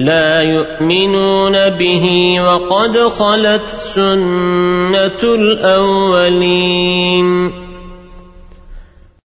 لا يؤمنون به وقد خلت سنة الأولين.